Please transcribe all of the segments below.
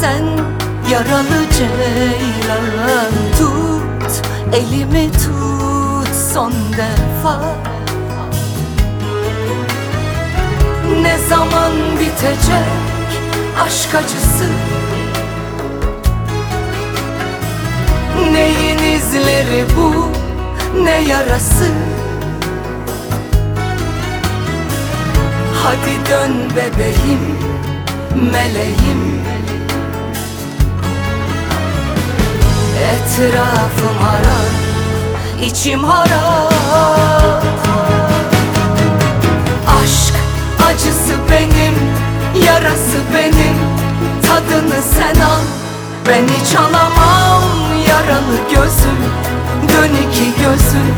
sen yaralı ceylan Tut elimi tut son defa. Ne zaman bitecek aşk acısı? Neyin izleri bu ne yarası? Hadi dön bebeğim meleğim. Etrafım harap içim harap Aşk acısı benim yarası benim. Tadını sen al ben hiç alamam. Yaralı gözüm Dön iki gözüm.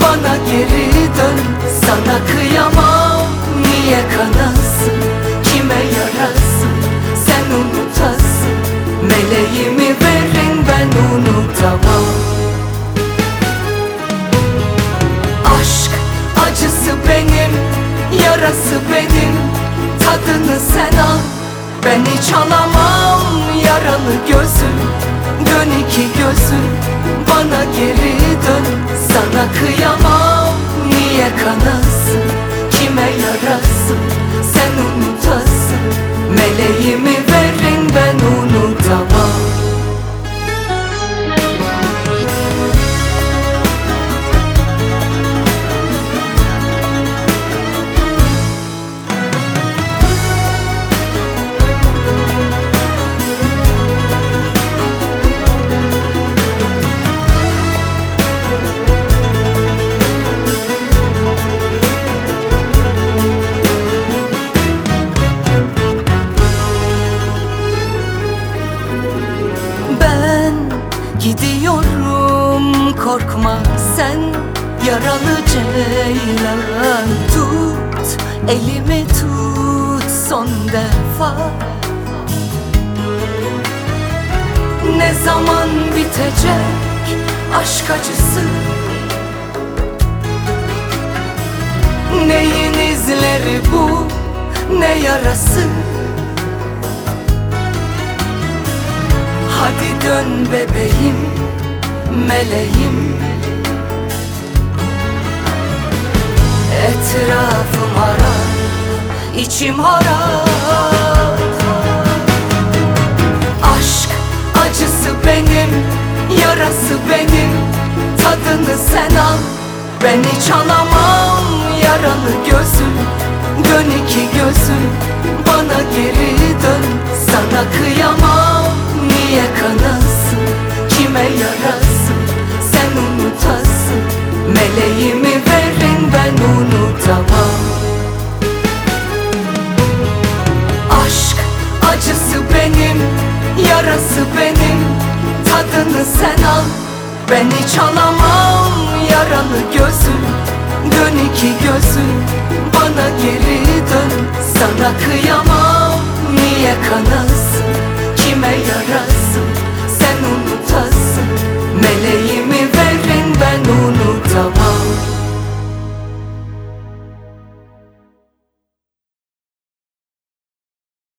Bana geri dön Sana kıyamam. Niye kanasın Tadını sen al ben hiç alamam yaralı gözüm. Dön iki gözüm bana geri dön. Sana kıyamam niye kanasın sen yaralı ceylan Tut elimi tut son defa. Ne zaman bitecek aşk acısı? Neyin izleri bu ne yarası? Hadi dön bebeğim, meleğim Etrafım harap, içim harap Aşk acısı benim, yarası benim. Tadını sen al, ben hiç alamam Yaralı gözüm, dön iki gözüm. Bana geri dön, sana kıyamam Tadını sen al, ben hiç alamam Yaralı gözüm, dön iki gözüm Bana geri dön, sana kıyamam Niye kanasın, kime yarasın